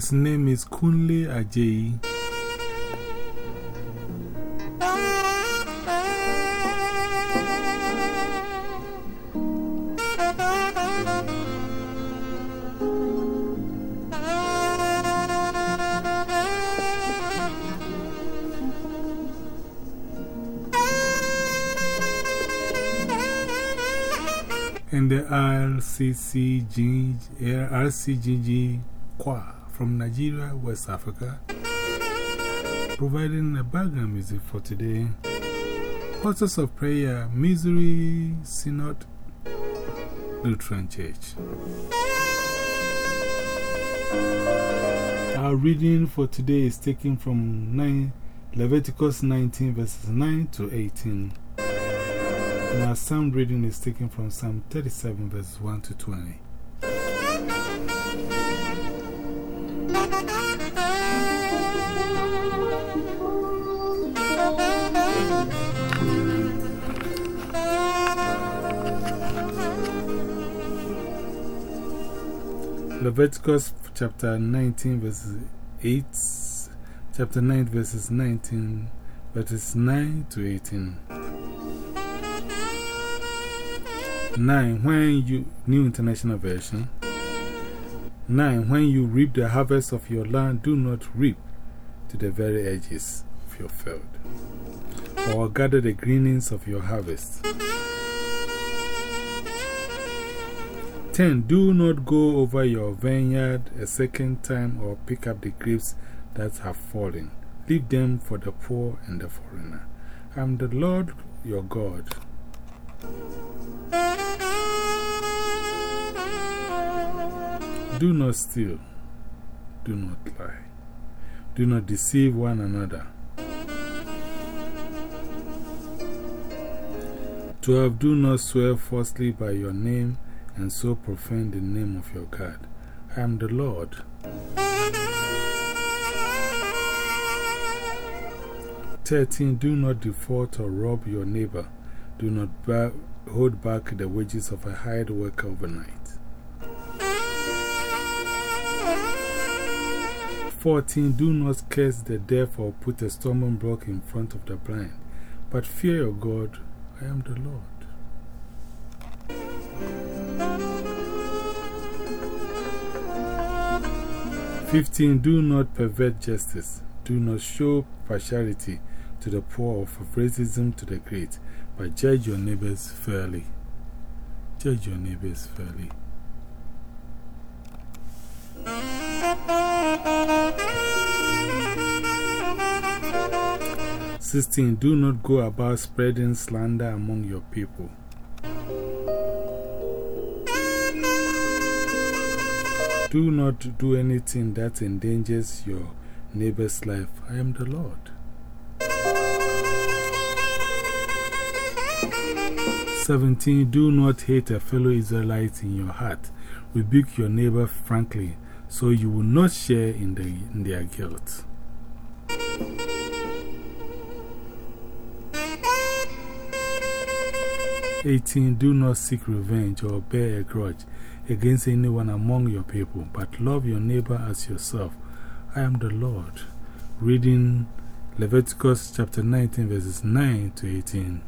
His name is Kunle Ajayi. and the RCCG, RCGG Choir from Nigeria, West Africa, providing the background music for today. Portals of Prayer, Missouri Synod Lutheran Church. Our reading for today is taken from 9, Leviticus 19, verses 9 to 18. And our psalm reading is taken from Psalm 37, verses 1 to 20. Leviticus chapter 19, verses 8, chapter 9, verses 19, verses 9 to 18. 9. When you, New International Version. 9. When you reap the harvest of your land, do not reap to the very edges of your field, or gather the gleanings of your harvest. 10. Do not go over your vineyard a second time or pick up the grapes that have fallen. Leave them for the poor and the foreigner. I am the Lord your God. Do not steal. Do not lie. Do not deceive one another. 12. Do not swear falsely by your name and so profane the name of your God. I am the Lord. Thirteen, do not default or rob your neighbor. Do not hold back the wages of a hired worker overnight. 14. Do not curse the deaf or put a stumbling block in front of the blind, but fear your God. I am the Lord. 15. Do not pervert justice. Do not show partiality to the poor or favoritism to the great, but judge your neighbors fairly. Judge your neighbors fairly. Sixteen, do not go about spreading slander among your people. Do not do anything that endangers your neighbor's life. I am the Lord. 17. Do not hate a fellow Israelite in your heart. Rebuke your neighbor frankly, so you will not share in, the, in their guilt. Eighteen, do not seek revenge or bear a grudge against anyone among your people, but love your neighbor as yourself. I am the Lord. Reading Leviticus chapter 19, verses 9 to 18.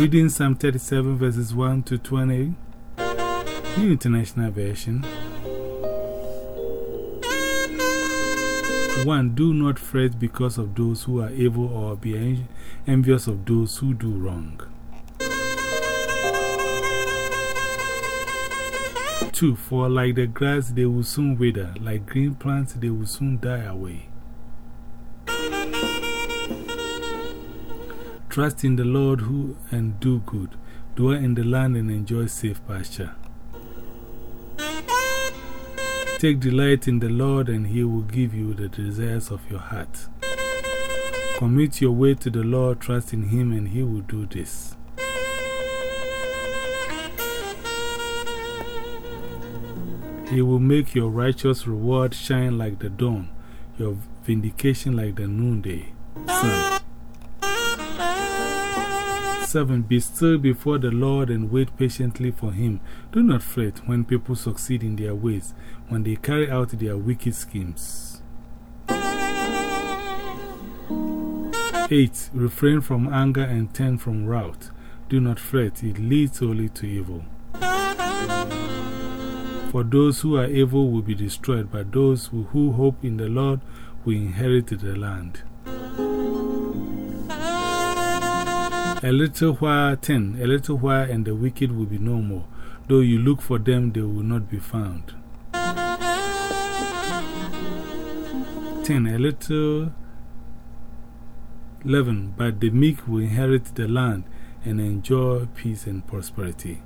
Reading Psalm 37, verses 1 to 20, New International Version. 1. Do not fret because of those who are evil or be envious of those who do wrong. 2. For like the grass, they will soon wither, like green plants, they will soon die away. Trust in the Lord who and do good. Dwell in the land and enjoy safe pasture. Take delight in the Lord, and He will give you the desires of your heart. Commit your way to the Lord, trust in Him, and He will do this. He will make your righteous reward shine like the dawn, your vindication like the noonday sun. 7. Be still before the Lord and wait patiently for Him. Do not fret when people succeed in their ways, when they carry out their wicked schemes. 8. Refrain from anger and turn from wrath. Do not fret, it leads only to evil. For those who are evil will be destroyed, but those who, who hope in the Lord will inherit the land. A little while, 10. A little while, and the wicked will be no more. Though you look for them, they will not be found. 10. A little 11. But the meek will inherit the land and enjoy peace and prosperity.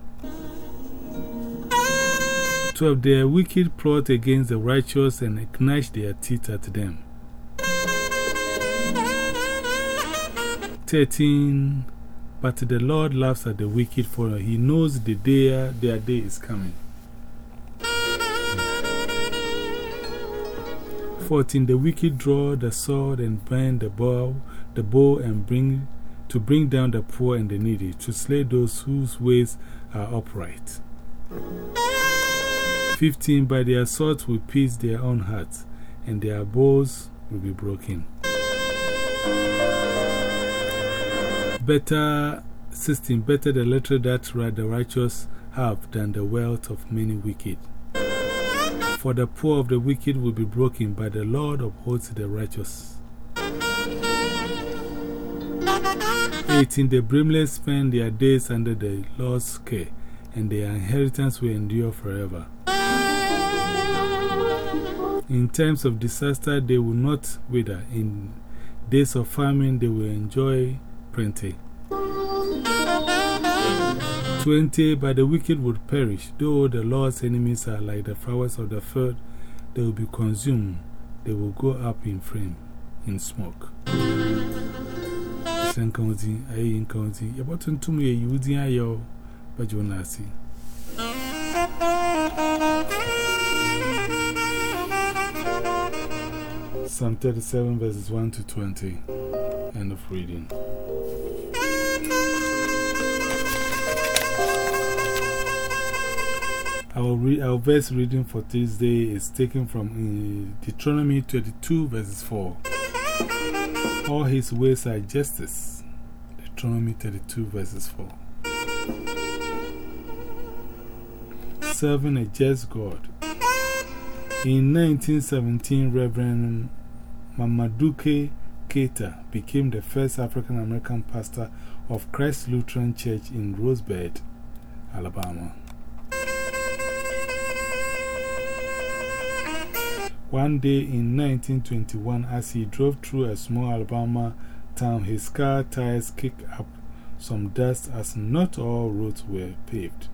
12. Their wicked plot against the righteous and gnash their teeth at them. 13. But the Lord laughs at the wicked, for he knows the day their day is coming. 14. The wicked draw the sword and bend the bow, the bow and bring, to bring down the poor and the needy, to slay those whose ways are upright. 15. By their swords will pierce their own hearts, and their bows will be broken. Better, 16. Better the little that the righteous have than the wealth of many wicked. For the poor of the wicked will be broken, but the Lord upholds the righteous. 18. The blameless spend their days under the Lord's care, and their inheritance will endure forever. In times of disaster, they will not wither. In days of famine, they will enjoy 20. 20. But the wicked would perish. Though the Lord's enemies are like the flowers of the field, they will be consumed. They will go up in flame, in smoke. Sen county, I in county. You bought to me, you're see. Psalm 37 verses 1 to 20. End of reading. Our, re our verse reading for Tuesday is taken from uh, Deuteronomy 22 verses 4. All his ways are justice. Deuteronomy 32 verses 4. Serving a just God. In 1917, Reverend Marmaduke Carter became the first African American pastor of Christ Lutheran Church in Rosebud, Alabama. One day in 1921, as he drove through a small Alabama town, his car tires kicked up some dust as not all roads were paved.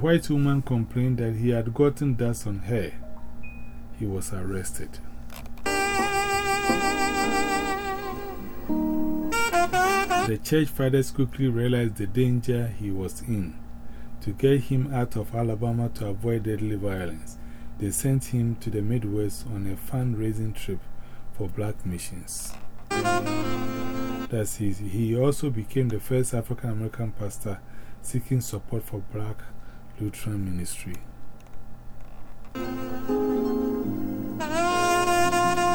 White woman complained that he had gotten dust on her. He was arrested. The church fathers quickly realized the danger he was in. To get him out of Alabama to avoid deadly violence, they sent him to the Midwest on a fundraising trip for black missions. Thus, he, he also became the first African American pastor seeking support for black Lutheran ministry.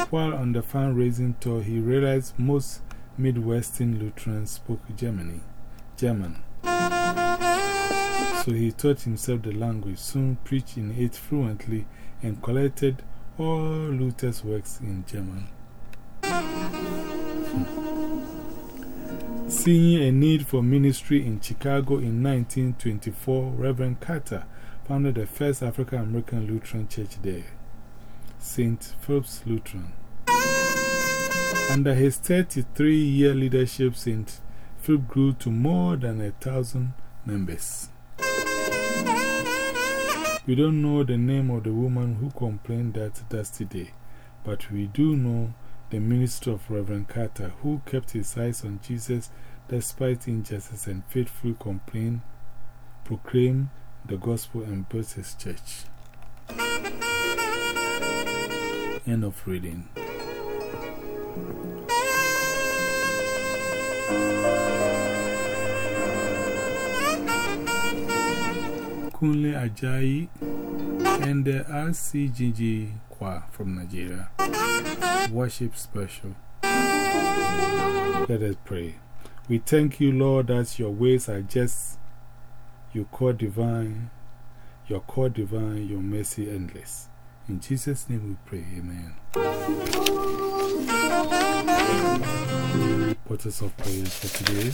While on the fundraising tour, he realized most Midwestern Lutherans spoke Germany, German. So he taught himself the language, soon preached in it fluently, and collected all Luther's works in German. Seeing a need for ministry in Chicago in 1924, Reverend Carter founded the first African American Lutheran church there, St. Philip's Lutheran. Under his 33 year leadership, St. Philip grew to more than a thousand members. We don't know the name of the woman who complained that dusty day, but we do know the minister of Reverend Carter who kept his eyes on Jesus despite injustice and faithfully complained, proclaimed the gospel and built his church. End of reading. Kunle Ajayi and the RCGG Choir from Nigeria. Worship special. Let us pray. We thank you, Lord, that your ways are just, you call divine, your call divine, your mercy endless. In Jesus' name we pray, Amen. Portals of prayers for today.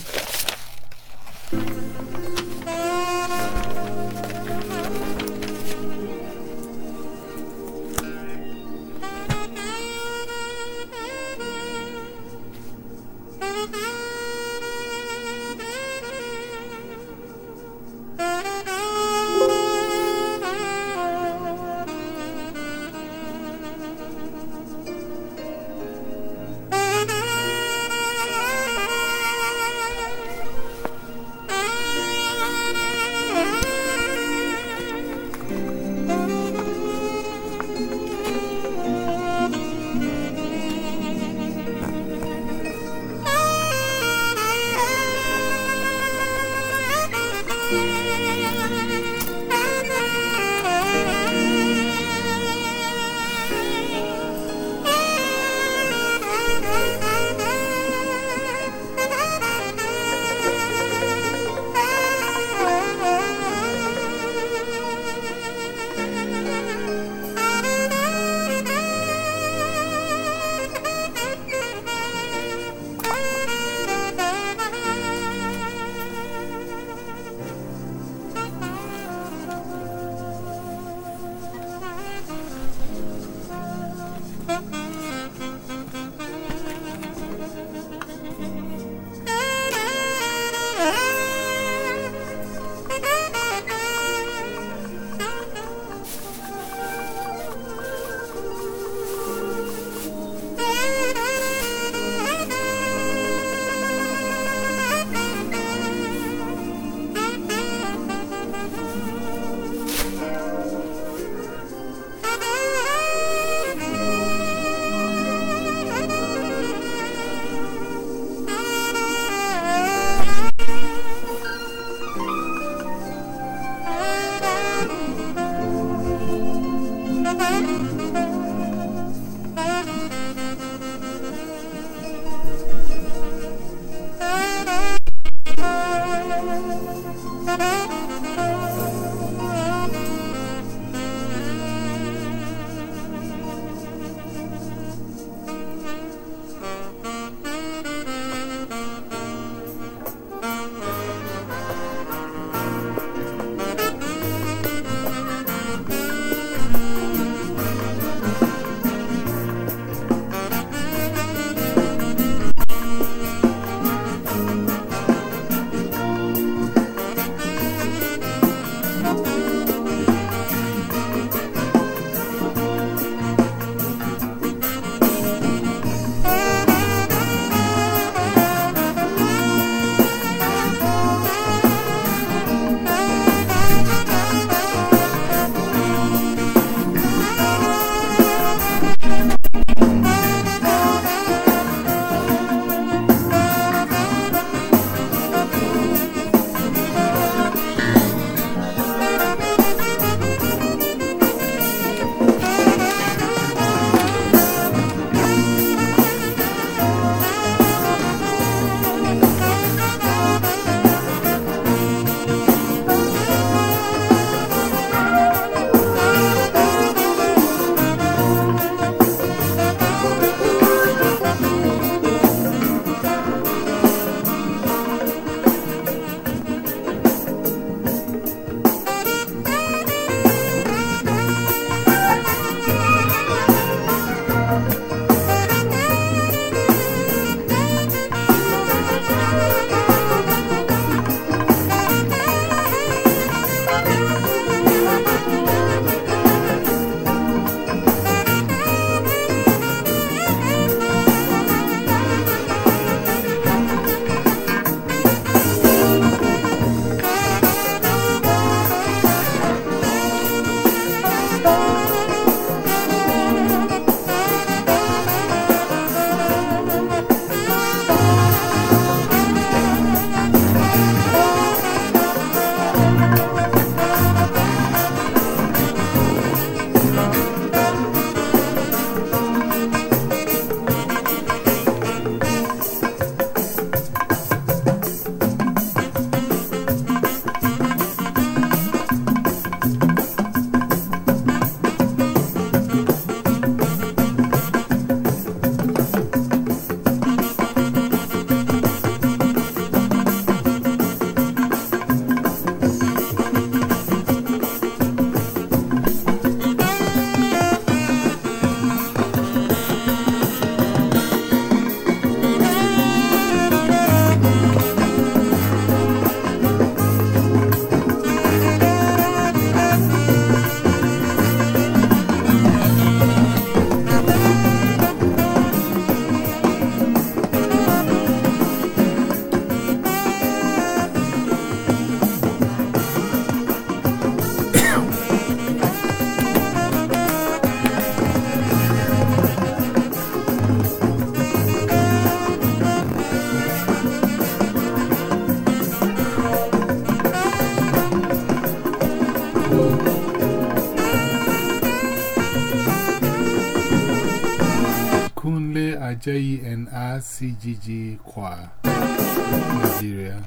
J N R C G G Choir, Nigeria.